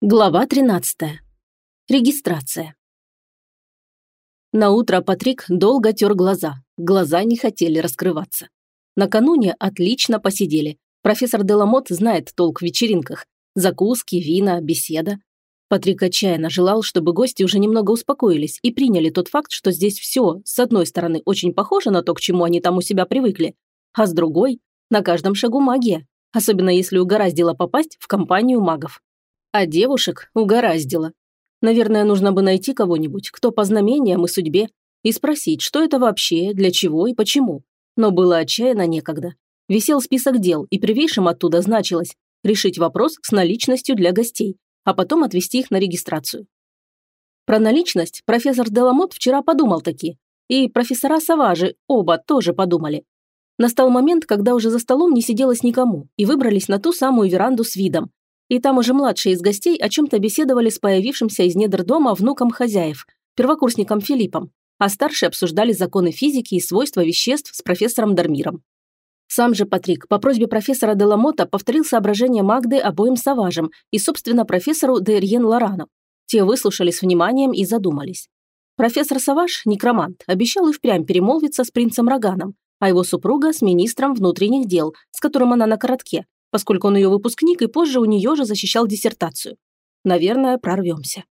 Глава 13. Регистрация. На утро Патрик долго тер глаза. Глаза не хотели раскрываться. Накануне отлично посидели. Профессор Деламот знает толк в вечеринках. Закуски, вина, беседа. Патрик отчаянно желал, чтобы гости уже немного успокоились и приняли тот факт, что здесь все, с одной стороны, очень похоже на то, к чему они там у себя привыкли, а с другой, на каждом шагу магия, особенно если угораздило попасть в компанию магов. А девушек угораздило. Наверное, нужно бы найти кого-нибудь, кто по знамениям и судьбе, и спросить, что это вообще, для чего и почему. Но было отчаянно некогда. Висел список дел, и первейшим оттуда значилось решить вопрос с наличностью для гостей, а потом отвезти их на регистрацию. Про наличность профессор Деламот вчера подумал таки, и профессора Саважи оба тоже подумали. Настал момент, когда уже за столом не сиделось никому, и выбрались на ту самую веранду с видом, и там уже младшие из гостей о чем-то беседовали с появившимся из недр дома внуком хозяев, первокурсником Филиппом, а старшие обсуждали законы физики и свойства веществ с профессором Дармиром. Сам же Патрик по просьбе профессора Деламота повторил соображения Магды обоим Саважем и, собственно, профессору Дейрьен Лорану. Те выслушали с вниманием и задумались. Профессор Саваж, некромант, обещал и впрямь перемолвиться с принцем Роганом, а его супруга с министром внутренних дел, с которым она на коротке, поскольку он ее выпускник и позже у нее же защищал диссертацию. Наверное, прорвемся.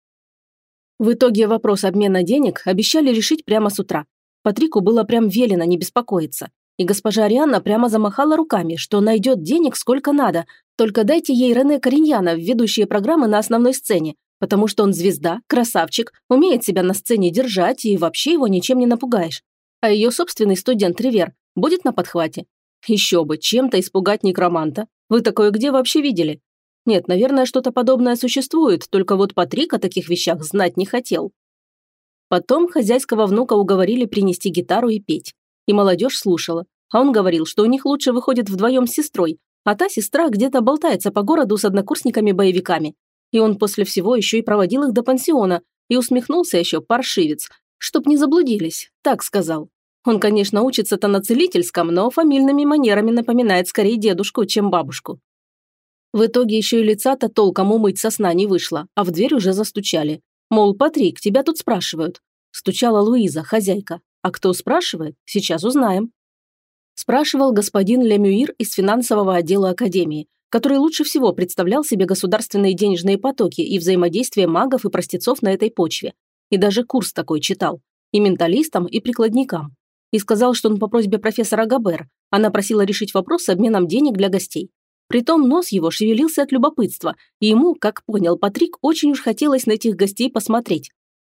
В итоге вопрос обмена денег обещали решить прямо с утра. Патрику было прям велено не беспокоиться. И госпожа Арианна прямо замахала руками, что найдет денег сколько надо, только дайте ей Рене Кореньяна в ведущие программы на основной сцене, потому что он звезда, красавчик, умеет себя на сцене держать и вообще его ничем не напугаешь. А ее собственный студент Ривер будет на подхвате. Еще бы, чем-то испугать некроманта. Вы такое где вообще видели? Нет, наверное, что-то подобное существует, только вот Патрик о таких вещах знать не хотел. Потом хозяйского внука уговорили принести гитару и петь. И молодежь слушала. А он говорил, что у них лучше выходит вдвоем с сестрой, а та сестра где-то болтается по городу с однокурсниками-боевиками. И он после всего еще и проводил их до пансиона, и усмехнулся еще паршивец, чтоб не заблудились, так сказал. Он, конечно, учится-то на целительском, но фамильными манерами напоминает скорее дедушку, чем бабушку. В итоге еще и лица-то толком умыть со сна не вышло, а в дверь уже застучали. Мол, Патрик, тебя тут спрашивают. Стучала Луиза, хозяйка. А кто спрашивает, сейчас узнаем. Спрашивал господин Лемюир из финансового отдела Академии, который лучше всего представлял себе государственные денежные потоки и взаимодействие магов и простецов на этой почве. И даже курс такой читал. И менталистам, и прикладникам и сказал, что он по просьбе профессора Габер. Она просила решить вопрос с обменом денег для гостей. Притом нос его шевелился от любопытства, и ему, как понял Патрик, очень уж хотелось на этих гостей посмотреть.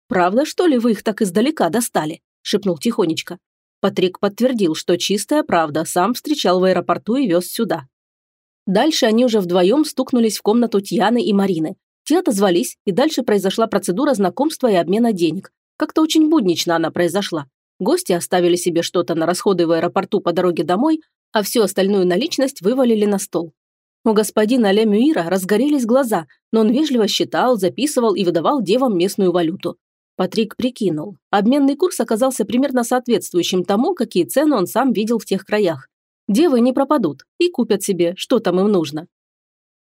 «Правда, что ли, вы их так издалека достали?» – шепнул тихонечко. Патрик подтвердил, что чистая правда, сам встречал в аэропорту и вез сюда. Дальше они уже вдвоем стукнулись в комнату Тьяны и Марины. Те отозвались, и дальше произошла процедура знакомства и обмена денег. Как-то очень буднично она произошла. Гости оставили себе что-то на расходы в аэропорту по дороге домой, а всю остальную наличность вывалили на стол. У господина Ле Мюира разгорелись глаза, но он вежливо считал, записывал и выдавал девам местную валюту. Патрик прикинул. Обменный курс оказался примерно соответствующим тому, какие цены он сам видел в тех краях. Девы не пропадут и купят себе, что там им нужно.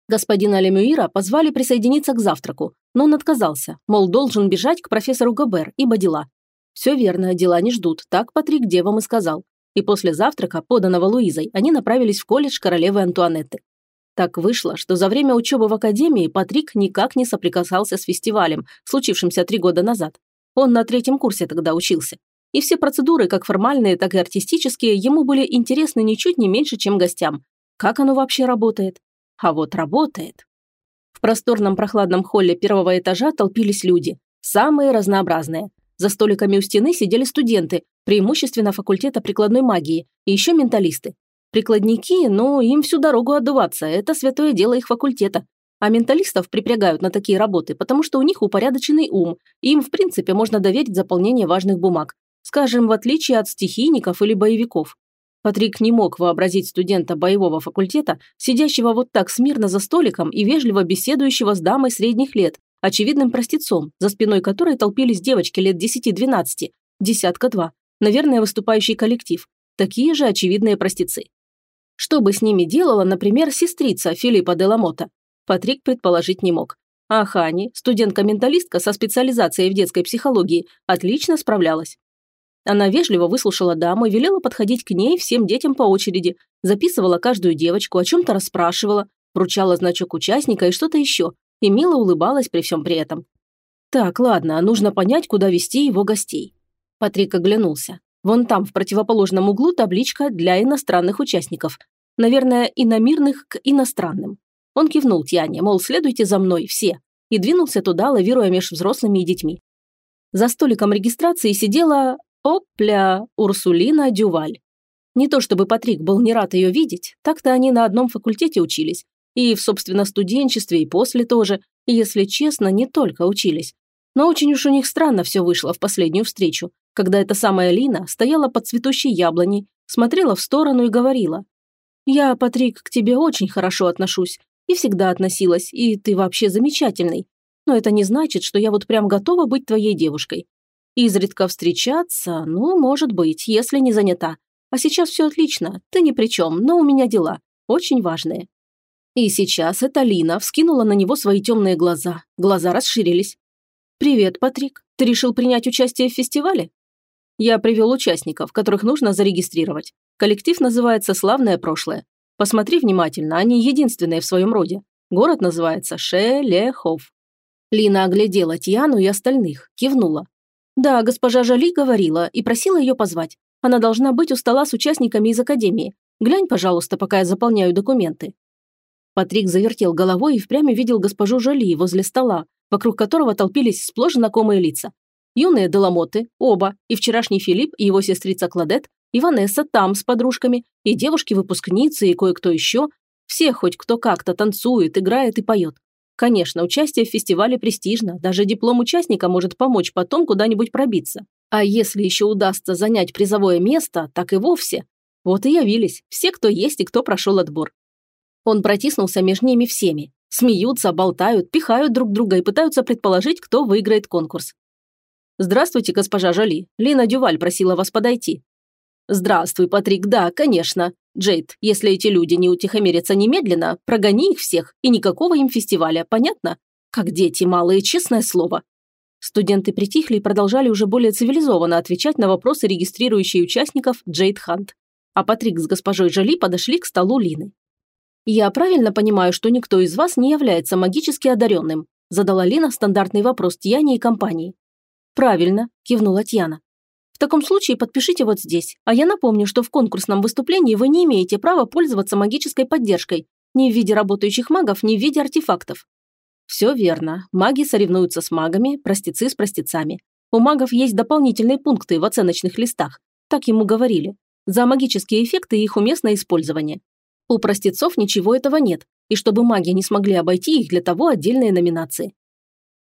Господина Лемюира позвали присоединиться к завтраку, но он отказался, мол, должен бежать к профессору Габер, ибо дела. Все верно, дела не ждут, так Патрик девам и сказал. И после завтрака, поданного Луизой, они направились в колледж королевы Антуанетты. Так вышло, что за время учебы в академии Патрик никак не соприкасался с фестивалем, случившимся три года назад. Он на третьем курсе тогда учился. И все процедуры, как формальные, так и артистические, ему были интересны ничуть не меньше, чем гостям. Как оно вообще работает? А вот работает. В просторном прохладном холле первого этажа толпились люди. Самые разнообразные. За столиками у стены сидели студенты, преимущественно факультета прикладной магии, и еще менталисты. Прикладники, ну, им всю дорогу отдуваться, это святое дело их факультета. А менталистов припрягают на такие работы, потому что у них упорядоченный ум, и им, в принципе, можно доверить заполнение важных бумаг. Скажем, в отличие от стихийников или боевиков. Патрик не мог вообразить студента боевого факультета, сидящего вот так смирно за столиком и вежливо беседующего с дамой средних лет, очевидным простецом, за спиной которой толпились девочки лет 10-12, десятка-два, наверное, выступающий коллектив, такие же очевидные простецы. Что бы с ними делала, например, сестрица Филиппа Деламота? Патрик предположить не мог. А Хани, студентка-менталистка со специализацией в детской психологии, отлично справлялась. Она вежливо выслушала даму и велела подходить к ней всем детям по очереди, записывала каждую девочку, о чем-то расспрашивала, вручала значок участника и что-то еще, и мило улыбалась при всем при этом. Так, ладно, нужно понять, куда вести его гостей. Патрик оглянулся. Вон там, в противоположном углу, табличка для иностранных участников. Наверное, иномирных к иностранным. Он кивнул Тьяне, мол, следуйте за мной, все, и двинулся туда, лавируя меж взрослыми и детьми. За столиком регистрации сидела, опля, Урсулина Дюваль. Не то чтобы Патрик был не рад ее видеть, так-то они на одном факультете учились. И в, собственно, студенчестве, и после тоже. Если честно, не только учились. Но очень уж у них странно все вышло в последнюю встречу, когда эта самая Лина стояла под цветущей яблоней, смотрела в сторону и говорила. «Я, Патрик, к тебе очень хорошо отношусь и всегда относилась, и ты вообще замечательный. Но это не значит, что я вот прям готова быть твоей девушкой. Изредка встречаться, ну, может быть, если не занята. А сейчас все отлично, ты ни при чем, но у меня дела, очень важные». И сейчас эта Лина вскинула на него свои темные глаза. Глаза расширились. «Привет, Патрик. Ты решил принять участие в фестивале?» «Я привел участников, которых нужно зарегистрировать. Коллектив называется «Славное прошлое». Посмотри внимательно, они единственные в своем роде. Город называется Шелехов». Лина оглядела Тиану и остальных, кивнула. «Да, госпожа Жали говорила и просила ее позвать. Она должна быть у стола с участниками из академии. Глянь, пожалуйста, пока я заполняю документы». Патрик завертел головой и впрямь видел госпожу Жали возле стола, вокруг которого толпились сплошь знакомые лица. Юные Деламоты, оба, и вчерашний Филипп, и его сестрица Кладет, и Ванесса там с подружками, и девушки-выпускницы, и кое-кто еще. Все хоть кто как-то танцует, играет и поет. Конечно, участие в фестивале престижно, даже диплом участника может помочь потом куда-нибудь пробиться. А если еще удастся занять призовое место, так и вовсе. Вот и явились, все, кто есть и кто прошел отбор. Он протиснулся между ними всеми, Смеются, болтают, пихают друг друга и пытаются предположить, кто выиграет конкурс. «Здравствуйте, госпожа Жоли. Лина Дюваль просила вас подойти». «Здравствуй, Патрик, да, конечно. Джейд, если эти люди не утихомирятся немедленно, прогони их всех, и никакого им фестиваля, понятно? Как дети малые, честное слово». Студенты притихли и продолжали уже более цивилизованно отвечать на вопросы регистрирующих участников Джейд Хант. А Патрик с госпожой Жоли подошли к столу Лины. «Я правильно понимаю, что никто из вас не является магически одаренным?» задала Лина стандартный вопрос Тьяне и компании. «Правильно», – кивнула Тьяна. «В таком случае подпишите вот здесь, а я напомню, что в конкурсном выступлении вы не имеете права пользоваться магической поддержкой ни в виде работающих магов, ни в виде артефактов». Все верно. Маги соревнуются с магами, простецы с простецами. У магов есть дополнительные пункты в оценочных листах. Так ему говорили. За магические эффекты и их уместное использование. У простецов ничего этого нет, и чтобы маги не смогли обойти их, для того отдельные номинации.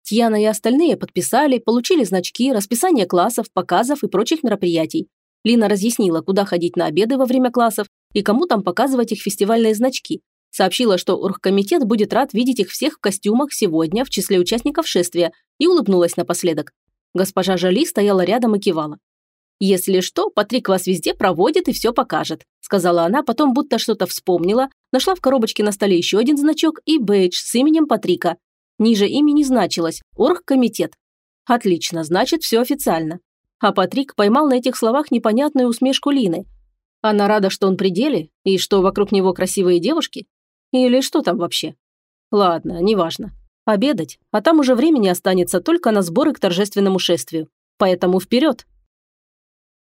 Тьяна и остальные подписали, получили значки, расписание классов, показов и прочих мероприятий. Лина разъяснила, куда ходить на обеды во время классов и кому там показывать их фестивальные значки. Сообщила, что оргкомитет будет рад видеть их всех в костюмах сегодня в числе участников шествия и улыбнулась напоследок. Госпожа Жали стояла рядом и кивала. «Если что, Патрик вас везде проводит и все покажет», сказала она, потом будто что-то вспомнила, нашла в коробочке на столе еще один значок и бейдж с именем Патрика. Ниже имени значилось «Оргкомитет». Отлично, значит, все официально. А Патрик поймал на этих словах непонятную усмешку Лины. Она рада, что он при деле, и что вокруг него красивые девушки? Или что там вообще? Ладно, неважно. Обедать, а там уже времени останется только на сборы к торжественному шествию. Поэтому вперед!